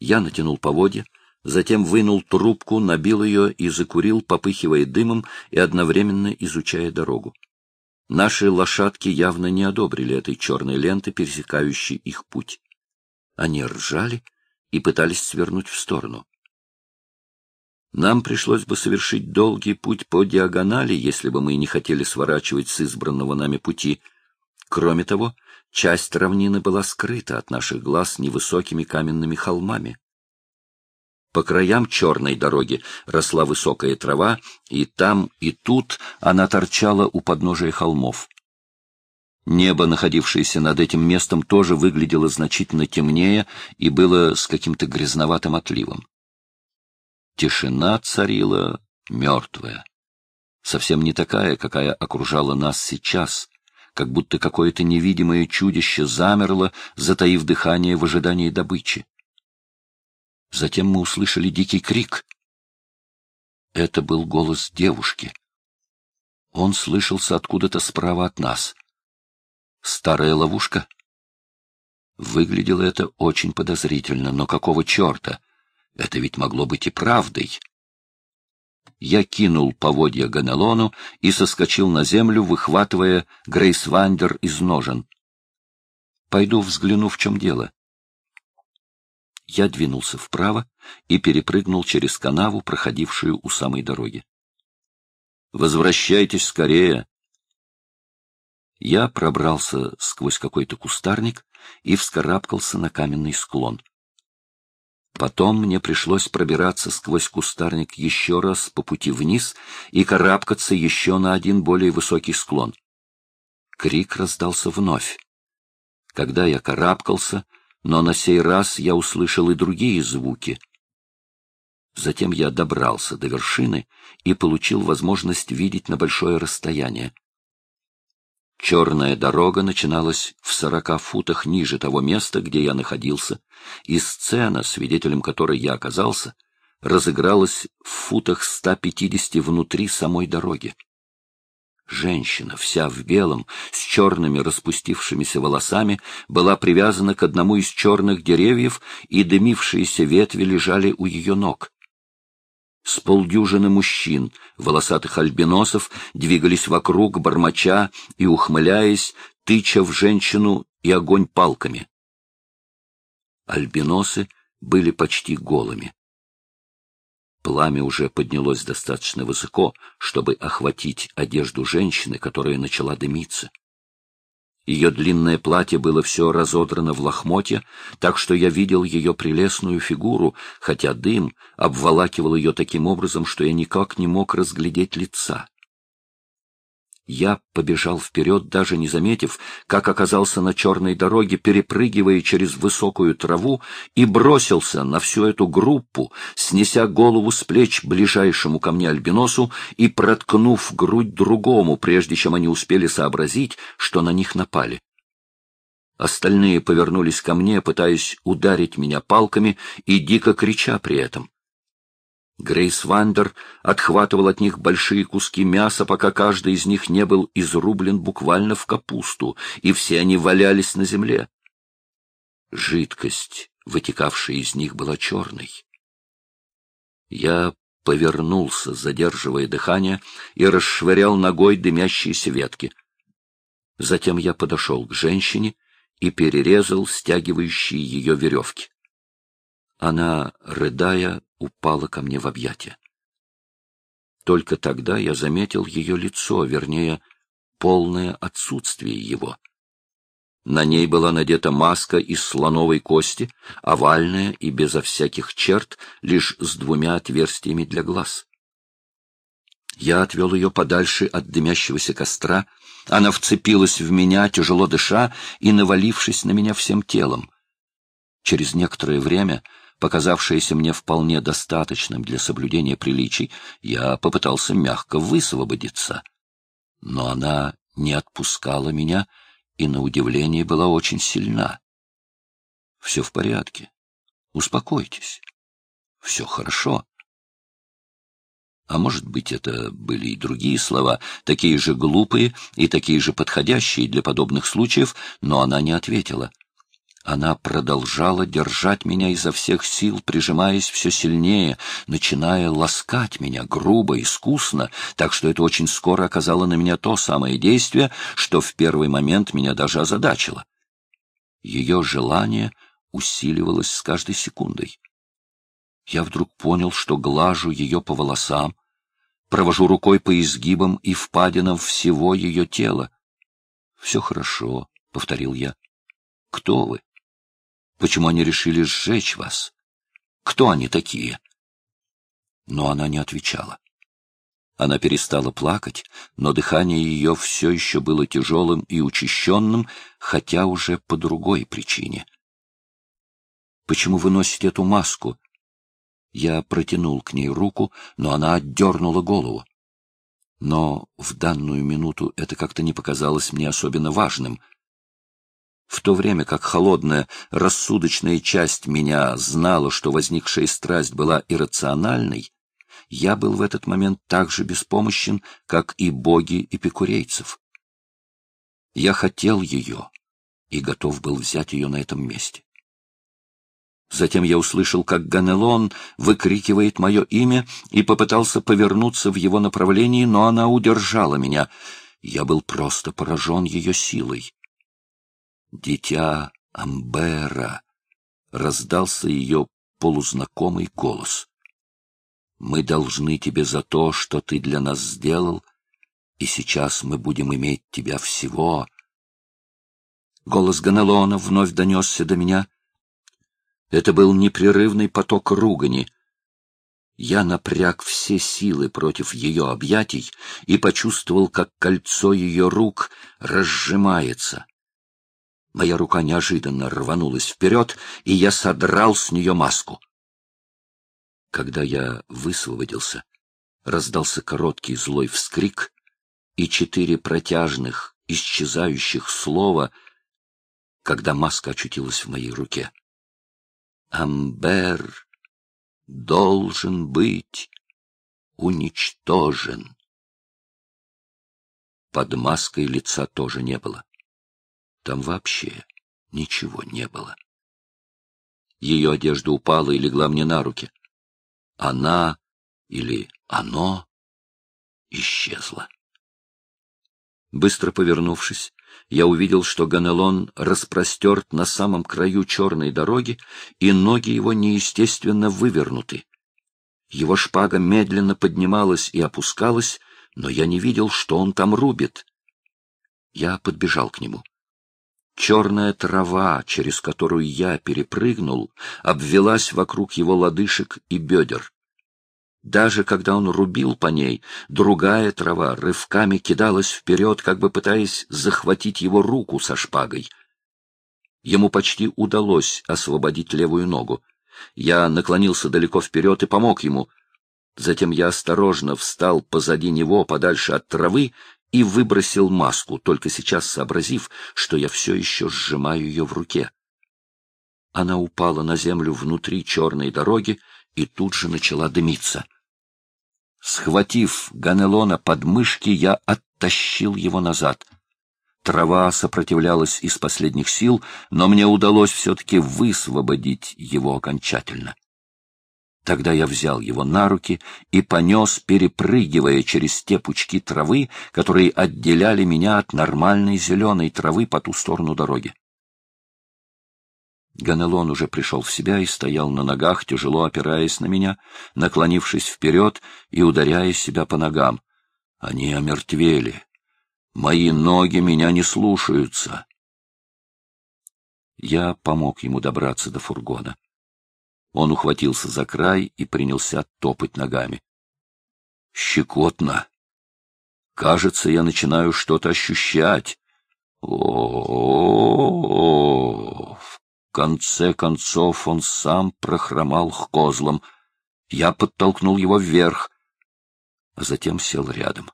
Я натянул поводья, затем вынул трубку, набил ее и закурил, попыхивая дымом и одновременно изучая дорогу. Наши лошадки явно не одобрили этой черной ленты, пересекающей их путь. Они ржали и пытались свернуть в сторону. Нам пришлось бы совершить долгий путь по диагонали, если бы мы не хотели сворачивать с избранного нами пути. Кроме того, часть равнины была скрыта от наших глаз невысокими каменными холмами. По краям черной дороги росла высокая трава, и там, и тут она торчала у подножия холмов. Небо, находившееся над этим местом, тоже выглядело значительно темнее и было с каким-то грязноватым отливом. Тишина царила мертвая, совсем не такая, какая окружала нас сейчас, как будто какое-то невидимое чудище замерло, затаив дыхание в ожидании добычи. Затем мы услышали дикий крик. Это был голос девушки. Он слышался откуда-то справа от нас. Старая ловушка? Выглядело это очень подозрительно, но какого черта? Это ведь могло быть и правдой. Я кинул поводья Ганелону и соскочил на землю, выхватывая Грейс Вандер из ножен. Пойду взгляну, в чем дело. Я двинулся вправо и перепрыгнул через канаву, проходившую у самой дороги. «Возвращайтесь скорее!» Я пробрался сквозь какой-то кустарник и вскарабкался на каменный склон. Потом мне пришлось пробираться сквозь кустарник еще раз по пути вниз и карабкаться еще на один более высокий склон. Крик раздался вновь. Когда я карабкался, но на сей раз я услышал и другие звуки. Затем я добрался до вершины и получил возможность видеть на большое расстояние. Черная дорога начиналась в сорока футах ниже того места, где я находился, и сцена, свидетелем которой я оказался, разыгралась в футах 150 внутри самой дороги. Женщина, вся в белом, с черными распустившимися волосами, была привязана к одному из черных деревьев, и дымившиеся ветви лежали у ее ног. С полдюжины мужчин, волосатых альбиносов, двигались вокруг, бормоча и ухмыляясь, тыча в женщину и огонь палками. Альбиносы были почти голыми. Пламя уже поднялось достаточно высоко, чтобы охватить одежду женщины, которая начала дымиться. Ее длинное платье было все разодрано в лохмотья, так что я видел ее прелестную фигуру, хотя дым обволакивал ее таким образом, что я никак не мог разглядеть лица. Я побежал вперед, даже не заметив, как оказался на черной дороге, перепрыгивая через высокую траву, и бросился на всю эту группу, снеся голову с плеч ближайшему ко мне альбиносу и проткнув грудь другому, прежде чем они успели сообразить, что на них напали. Остальные повернулись ко мне, пытаясь ударить меня палками и дико крича при этом. Грейс Вандер отхватывал от них большие куски мяса, пока каждый из них не был изрублен буквально в капусту, и все они валялись на земле. Жидкость, вытекавшая из них, была черной. Я повернулся, задерживая дыхание, и расшвырял ногой дымящиеся ветки. Затем я подошел к женщине и перерезал стягивающие ее веревки. Она, рыдая, упала ко мне в объятия. Только тогда я заметил ее лицо, вернее, полное отсутствие его. На ней была надета маска из слоновой кости, овальная и безо всяких черт, лишь с двумя отверстиями для глаз. Я отвел ее подальше от дымящегося костра. Она вцепилась в меня, тяжело дыша, и навалившись на меня всем телом. Через некоторое время показавшееся мне вполне достаточным для соблюдения приличий, я попытался мягко высвободиться. Но она не отпускала меня и, на удивление, была очень сильна. Все в порядке. Успокойтесь. Все хорошо. А может быть, это были и другие слова, такие же глупые и такие же подходящие для подобных случаев, но она не ответила. Она продолжала держать меня изо всех сил, прижимаясь все сильнее, начиная ласкать меня грубо, искусно, так что это очень скоро оказало на меня то самое действие, что в первый момент меня даже озадачило. Ее желание усиливалось с каждой секундой. Я вдруг понял, что глажу ее по волосам, провожу рукой по изгибам и впадинам всего ее тела. — Все хорошо, — повторил я. — Кто вы? Почему они решили сжечь вас? Кто они такие? Но она не отвечала. Она перестала плакать, но дыхание ее все еще было тяжелым и учащенным, хотя уже по другой причине. «Почему вы носите эту маску?» Я протянул к ней руку, но она отдернула голову. Но в данную минуту это как-то не показалось мне особенно важным — в то время как холодная, рассудочная часть меня знала, что возникшая страсть была иррациональной, я был в этот момент так же беспомощен, как и боги эпикурейцев. Я хотел ее и готов был взять ее на этом месте. Затем я услышал, как Ганелон выкрикивает мое имя и попытался повернуться в его направлении, но она удержала меня. Я был просто поражен ее силой. «Дитя Амбера!» — раздался ее полузнакомый голос. «Мы должны тебе за то, что ты для нас сделал, и сейчас мы будем иметь тебя всего». Голос Ганелона вновь донесся до меня. Это был непрерывный поток ругани. Я напряг все силы против ее объятий и почувствовал, как кольцо ее рук разжимается. Моя рука неожиданно рванулась вперед, и я содрал с нее маску. Когда я высвободился, раздался короткий злой вскрик, и четыре протяжных, исчезающих слова, когда маска очутилась в моей руке. Амбер должен быть уничтожен. Под маской лица тоже не было. Там вообще ничего не было. Ее одежда упала и легла мне на руки. Она или оно исчезло. Быстро повернувшись, я увидел, что Ганелон распростерт на самом краю черной дороги, и ноги его неестественно вывернуты. Его шпага медленно поднималась и опускалась, но я не видел, что он там рубит. Я подбежал к нему. Черная трава, через которую я перепрыгнул, обвелась вокруг его лодыжек и бедер. Даже когда он рубил по ней, другая трава рывками кидалась вперед, как бы пытаясь захватить его руку со шпагой. Ему почти удалось освободить левую ногу. Я наклонился далеко вперед и помог ему. Затем я осторожно встал позади него, подальше от травы, и выбросил маску, только сейчас сообразив, что я все еще сжимаю ее в руке. Она упала на землю внутри черной дороги и тут же начала дымиться. Схватив Ганелона под мышки, я оттащил его назад. Трава сопротивлялась из последних сил, но мне удалось все-таки высвободить его окончательно. Тогда я взял его на руки и понес, перепрыгивая через те пучки травы, которые отделяли меня от нормальной зеленой травы по ту сторону дороги. Ганелон уже пришел в себя и стоял на ногах, тяжело опираясь на меня, наклонившись вперед и ударяя себя по ногам. Они омертвели. Мои ноги меня не слушаются. Я помог ему добраться до фургона. Он ухватился за край и принялся топать ногами. Щекотно. Кажется, я начинаю что-то ощущать. О, -о, -о, -о, В конце концов он сам прохромал к козлам. Я подтолкнул его вверх, а затем сел рядом.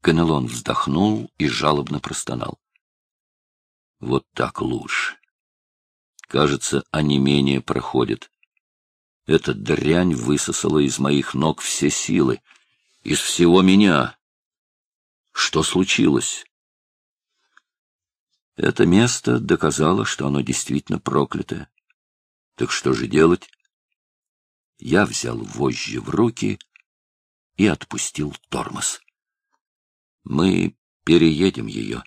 Канелон вздохнул и жалобно простонал. Вот так лучше. Кажется, онемение проходит. Эта дрянь высосала из моих ног все силы, из всего меня. Что случилось? Это место доказало, что оно действительно проклятое. Так что же делать? Я взял вожжи в руки и отпустил тормоз. Мы переедем ее.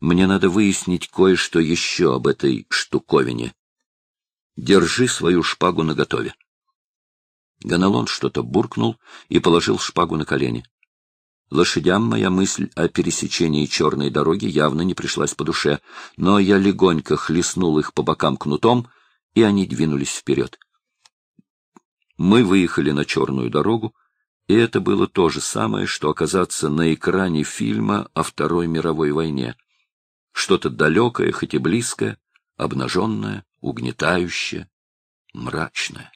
Мне надо выяснить кое-что еще об этой штуковине. Держи свою шпагу наготове. Ганалон что-то буркнул и положил шпагу на колени. Лошадям моя мысль о пересечении черной дороги явно не пришлась по душе, но я легонько хлестнул их по бокам кнутом, и они двинулись вперед. Мы выехали на черную дорогу, и это было то же самое, что оказаться на экране фильма о Второй мировой войне что-то далекое, хоть и близкое, обнаженное, угнетающее, мрачное.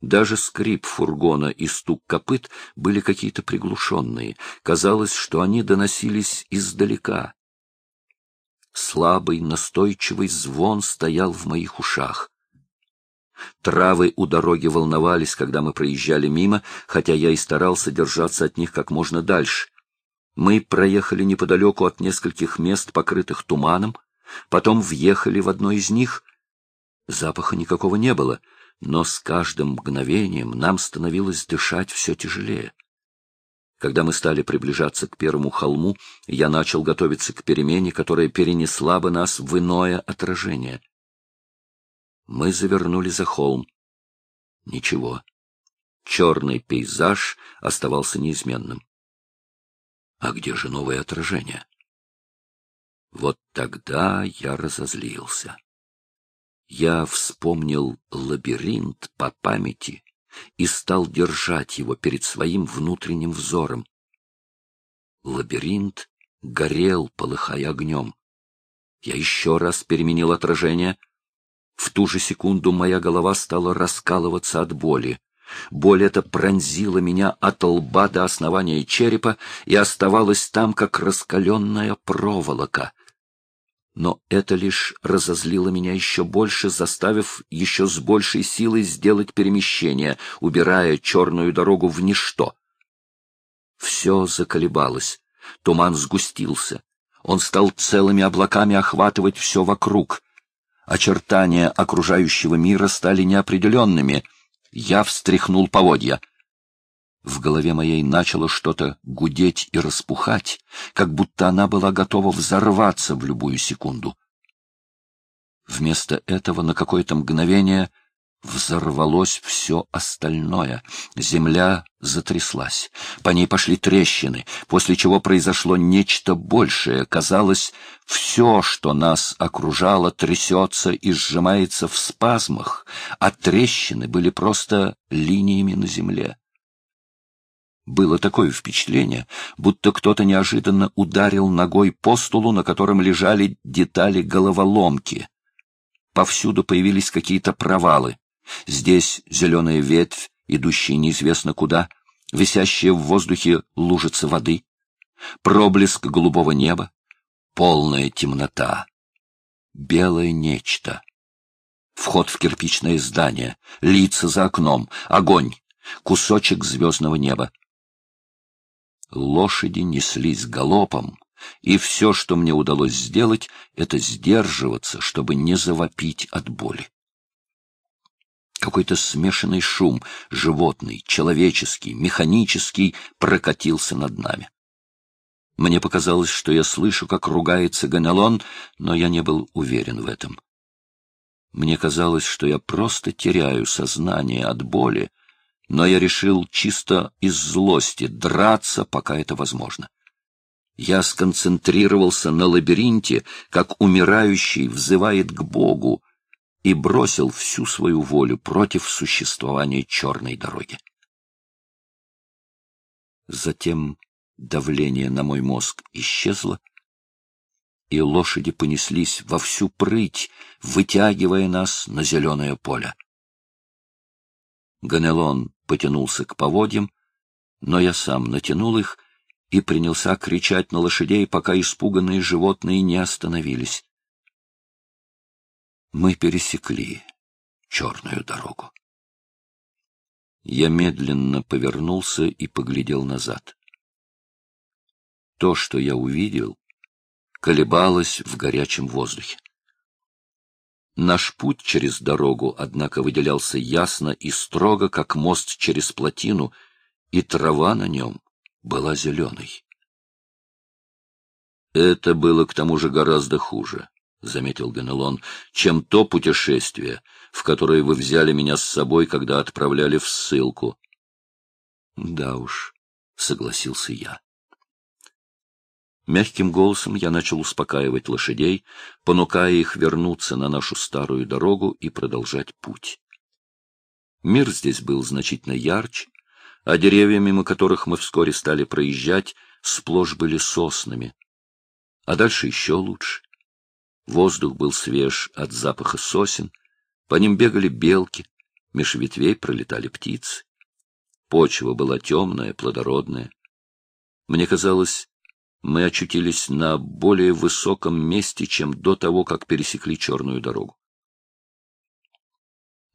Даже скрип фургона и стук копыт были какие-то приглушенные. Казалось, что они доносились издалека. Слабый, настойчивый звон стоял в моих ушах. Травы у дороги волновались, когда мы проезжали мимо, хотя я и старался держаться от них как можно дальше. Мы проехали неподалеку от нескольких мест, покрытых туманом, потом въехали в одно из них. Запаха никакого не было, но с каждым мгновением нам становилось дышать все тяжелее. Когда мы стали приближаться к первому холму, я начал готовиться к перемене, которая перенесла бы нас в иное отражение. Мы завернули за холм. Ничего. Черный пейзаж оставался неизменным. А где же новое отражение? Вот тогда я разозлился. Я вспомнил лабиринт по памяти и стал держать его перед своим внутренним взором. Лабиринт горел, полыхая огнем. Я еще раз переменил отражение. В ту же секунду моя голова стала раскалываться от боли. Боль эта пронзила меня от лба до основания черепа и оставалась там, как раскаленная проволока. Но это лишь разозлило меня еще больше, заставив еще с большей силой сделать перемещение, убирая черную дорогу в ничто. Все заколебалось, туман сгустился, он стал целыми облаками охватывать все вокруг. Очертания окружающего мира стали неопределенными — я встряхнул поводья. В голове моей начало что-то гудеть и распухать, как будто она была готова взорваться в любую секунду. Вместо этого на какое-то мгновение Взорвалось все остальное. Земля затряслась. По ней пошли трещины, после чего произошло нечто большее. Казалось, все, что нас окружало, трясется и сжимается в спазмах, а трещины были просто линиями на земле. Было такое впечатление, будто кто-то неожиданно ударил ногой по стулу, на котором лежали детали головоломки. Повсюду появились какие-то провалы. Здесь зеленая ветвь, идущая неизвестно куда, висящая в воздухе лужица воды, проблеск голубого неба, полная темнота, белое нечто. Вход в кирпичное здание, лица за окном, огонь, кусочек звездного неба. Лошади неслись галопом, и все, что мне удалось сделать, это сдерживаться, чтобы не завопить от боли. Какой-то смешанный шум, животный, человеческий, механический, прокатился над нами. Мне показалось, что я слышу, как ругается Ганелон, но я не был уверен в этом. Мне казалось, что я просто теряю сознание от боли, но я решил чисто из злости драться, пока это возможно. Я сконцентрировался на лабиринте, как умирающий взывает к Богу, и бросил всю свою волю против существования черной дороги. Затем давление на мой мозг исчезло, и лошади понеслись во всю прыть, вытягивая нас на зеленое поле. Ганелон потянулся к поводьям, но я сам натянул их и принялся кричать на лошадей, пока испуганные животные не остановились мы пересекли черную дорогу. Я медленно повернулся и поглядел назад. То, что я увидел, колебалась в горячем воздухе. Наш путь через дорогу, однако, выделялся ясно и строго, как мост через плотину, и трава на нем была зеленой. Это было к тому же гораздо хуже, — заметил Ганелон, — чем то путешествие, в которое вы взяли меня с собой, когда отправляли в ссылку. — Да уж, — согласился я. Мягким голосом я начал успокаивать лошадей, понукая их вернуться на нашу старую дорогу и продолжать путь. Мир здесь был значительно ярче, а деревья, мимо которых мы вскоре стали проезжать, сплошь были соснами. А дальше еще лучше. Воздух был свеж от запаха сосен, по ним бегали белки, меж ветвей пролетали птицы. Почва была темная, плодородная. Мне казалось, мы очутились на более высоком месте, чем до того, как пересекли черную дорогу.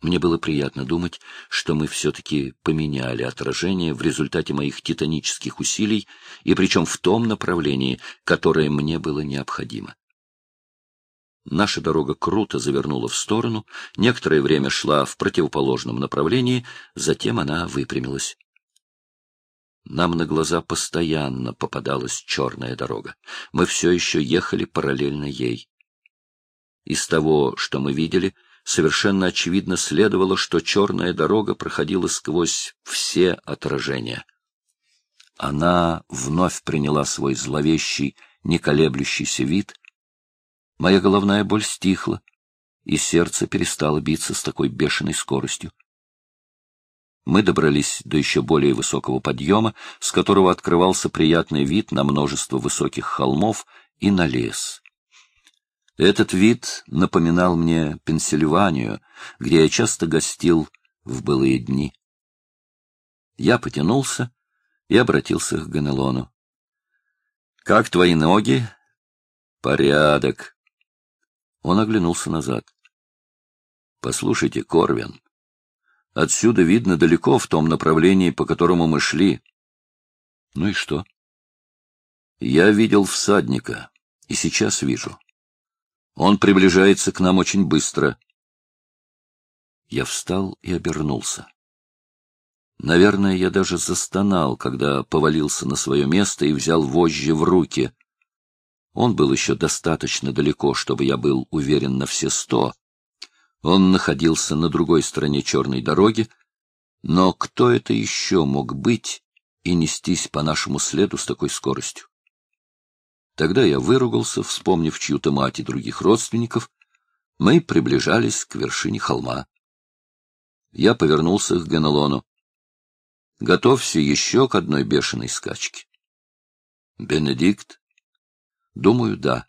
Мне было приятно думать, что мы все-таки поменяли отражение в результате моих титанических усилий, и причем в том направлении, которое мне было необходимо. Наша дорога круто завернула в сторону, некоторое время шла в противоположном направлении, затем она выпрямилась. Нам на глаза постоянно попадалась черная дорога. Мы все еще ехали параллельно ей. Из того, что мы видели, совершенно очевидно следовало, что черная дорога проходила сквозь все отражения. Она вновь приняла свой зловещий, неколеблющийся вид. Моя головная боль стихла, и сердце перестало биться с такой бешеной скоростью. Мы добрались до еще более высокого подъема, с которого открывался приятный вид на множество высоких холмов и на лес. Этот вид напоминал мне Пенсильванию, где я часто гостил в былые дни. Я потянулся и обратился к Ганелону. — Как твои ноги? — Порядок. Он оглянулся назад. — Послушайте, Корвин, Отсюда видно далеко в том направлении, по которому мы шли. Ну и что? Я видел всадника, и сейчас вижу. Он приближается к нам очень быстро. Я встал и обернулся. Наверное, я даже застонал, когда повалился на свое место и взял вожжи в руки. Он был еще достаточно далеко, чтобы я был уверен на все сто, он находился на другой стороне черной дороги, но кто это еще мог быть и нестись по нашему следу с такой скоростью? Тогда я выругался, вспомнив чью-то мать и других родственников. Мы приближались к вершине холма. Я повернулся к Генелону. Готовься еще к одной бешеной скачке. Бенедикт? Думаю, да.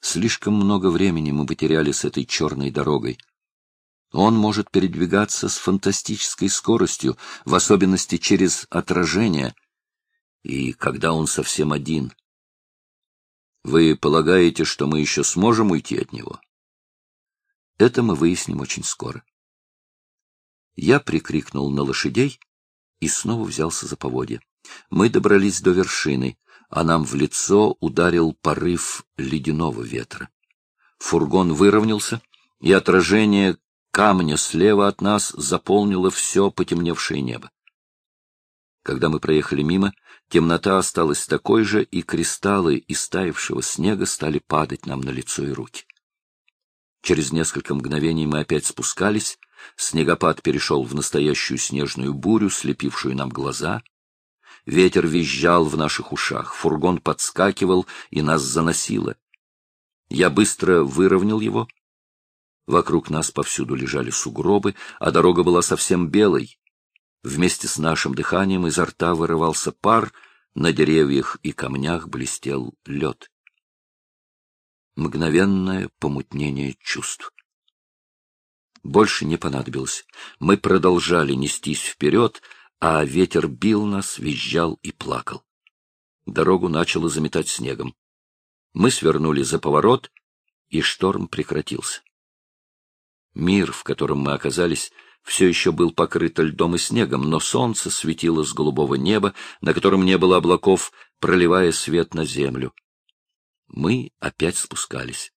Слишком много времени мы потеряли с этой черной дорогой. Он может передвигаться с фантастической скоростью, в особенности через отражение, и когда он совсем один. Вы полагаете, что мы еще сможем уйти от него? Это мы выясним очень скоро. Я прикрикнул на лошадей и снова взялся за поводья. Мы добрались до вершины а нам в лицо ударил порыв ледяного ветра. Фургон выровнялся, и отражение камня слева от нас заполнило все потемневшее небо. Когда мы проехали мимо, темнота осталась такой же, и кристаллы истаившего снега стали падать нам на лицо и руки. Через несколько мгновений мы опять спускались, снегопад перешел в настоящую снежную бурю, слепившую нам глаза — Ветер визжал в наших ушах, фургон подскакивал и нас заносило. Я быстро выровнял его. Вокруг нас повсюду лежали сугробы, а дорога была совсем белой. Вместе с нашим дыханием изо рта вырывался пар, на деревьях и камнях блестел лед. Мгновенное помутнение чувств. Больше не понадобилось. Мы продолжали нестись вперед, а ветер бил нас, визжал и плакал. Дорогу начало заметать снегом. Мы свернули за поворот, и шторм прекратился. Мир, в котором мы оказались, все еще был покрыт льдом и снегом, но солнце светило с голубого неба, на котором не было облаков, проливая свет на землю. Мы опять спускались.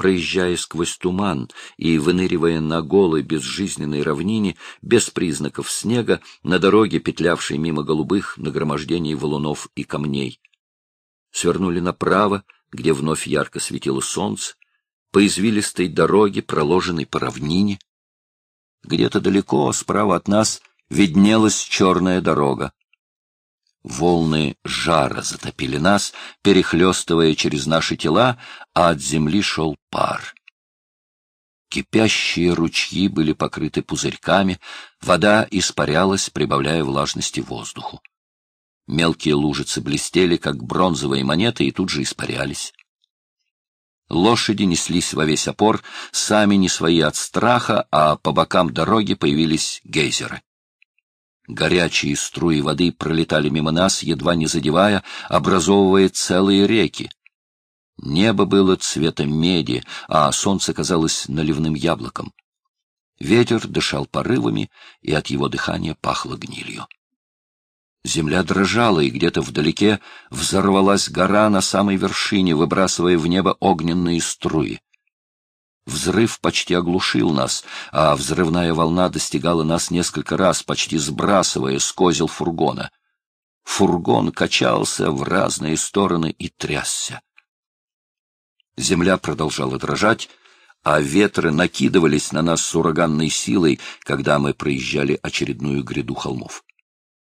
Проезжая сквозь туман и выныривая на голой безжизненной равнине, без признаков снега, на дороге, петлявшей мимо голубых нагромождений валунов и камней. Свернули направо, где вновь ярко светило солнце, по извилистой дороге, проложенной по равнине. Где-то далеко, справа от нас, виднелась черная дорога. Волны жара затопили нас, перехлестывая через наши тела, а от земли шел пар. Кипящие ручьи были покрыты пузырьками, вода испарялась, прибавляя влажности воздуху. Мелкие лужицы блестели, как бронзовые монеты, и тут же испарялись. Лошади неслись во весь опор, сами не свои от страха, а по бокам дороги появились гейзеры. Горячие струи воды пролетали мимо нас, едва не задевая, образовывая целые реки. Небо было цвета меди, а солнце казалось наливным яблоком. Ветер дышал порывами, и от его дыхания пахло гнилью. Земля дрожала, и где-то вдалеке взорвалась гора на самой вершине, выбрасывая в небо огненные струи. Взрыв почти оглушил нас, а взрывная волна достигала нас несколько раз, почти сбрасывая с козел фургона. Фургон качался в разные стороны и трясся. Земля продолжала дрожать, а ветры накидывались на нас с ураганной силой, когда мы проезжали очередную гряду холмов.